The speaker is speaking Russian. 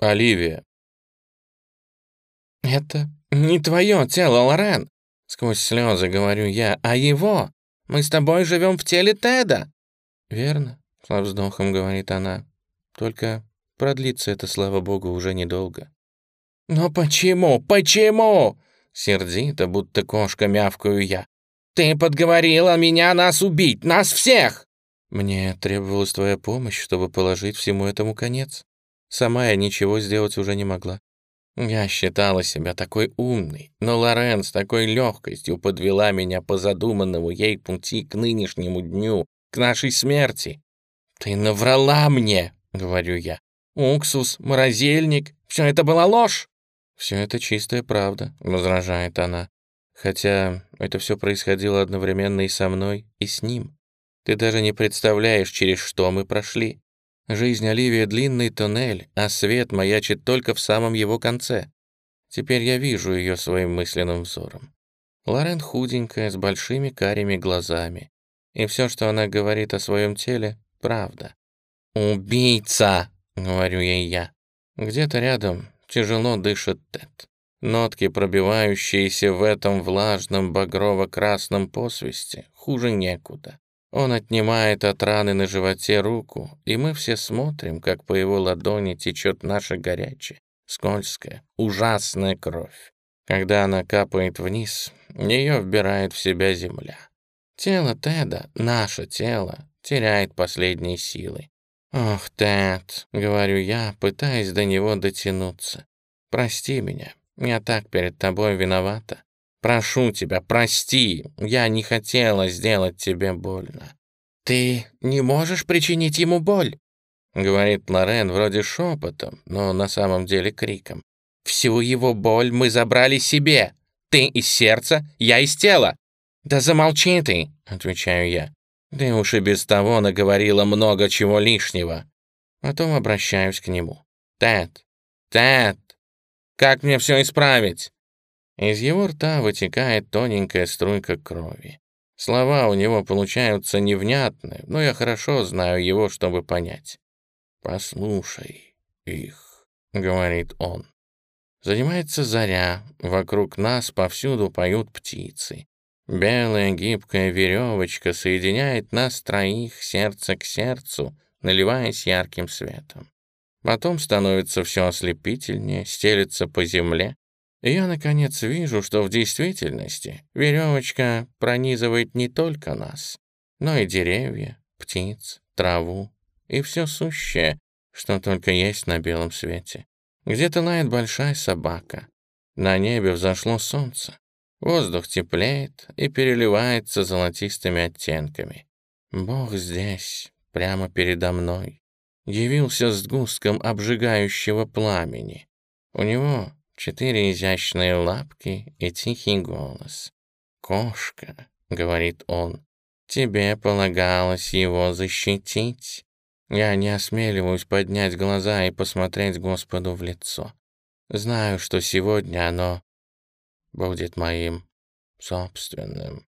Оливия. «Это не твое тело, Лорен!» Сквозь слезы говорю я, а его. Мы с тобой живем в теле Теда. Верно, со вздохом говорит она. Только продлится это, слава богу, уже недолго. Но почему, почему? Сердито, будто кошка мявкаю я. Ты подговорила меня нас убить, нас всех! Мне требовалась твоя помощь, чтобы положить всему этому конец. Сама я ничего сделать уже не могла. Я считала себя такой умной, но Лорен с такой легкостью подвела меня по задуманному ей пути к нынешнему дню, к нашей смерти. «Ты наврала мне!» — говорю я. «Уксус, морозильник — все это была ложь!» «Все это чистая правда», — возражает она. «Хотя это все происходило одновременно и со мной, и с ним. Ты даже не представляешь, через что мы прошли. Жизнь Оливии — длинный туннель, а свет маячит только в самом его конце. Теперь я вижу ее своим мысленным взором. Лорен худенькая, с большими карими глазами. И все, что она говорит о своем теле, — правда. «Убийца!» — говорю ей я. Где-то рядом тяжело дышит Тед. Нотки, пробивающиеся в этом влажном багрово-красном посвисте, хуже некуда. Он отнимает от раны на животе руку, и мы все смотрим, как по его ладони течет наша горячая, скользкая, ужасная кровь. Когда она капает вниз, ее вбирает в себя земля. Тело Теда, наше тело, теряет последние силы. «Ох, Тед», — говорю я, пытаясь до него дотянуться. «Прости меня, я так перед тобой виновата. Прошу тебя, прости, я не хотела сделать тебе больно». «Ты не можешь причинить ему боль?» — говорит Лорен вроде шепотом, но на самом деле криком. «Всю его боль мы забрали себе. Ты из сердца, я из тела». «Да замолчи ты», — отвечаю я. «Ты уж и без того наговорила много чего лишнего». Потом обращаюсь к нему. «Тед, Тед, как мне все исправить?» Из его рта вытекает тоненькая струйка крови. Слова у него получаются невнятные, но я хорошо знаю его, чтобы понять. «Послушай их», — говорит он. Занимается заря, вокруг нас повсюду поют птицы. Белая гибкая веревочка соединяет нас троих сердце к сердцу, наливаясь ярким светом. Потом становится все ослепительнее, стелется по земле, я, наконец, вижу, что в действительности веревочка пронизывает не только нас, но и деревья, птиц, траву и все сущее, что только есть на белом свете. Где-то лает большая собака. На небе взошло солнце. Воздух теплеет и переливается золотистыми оттенками. Бог здесь, прямо передо мной, явился с густком обжигающего пламени. У него четыре изящные лапки и тихий голос. «Кошка», — говорит он, — «тебе полагалось его защитить». Я не осмеливаюсь поднять глаза и посмотреть Господу в лицо. Знаю, что сегодня оно будет моим собственным.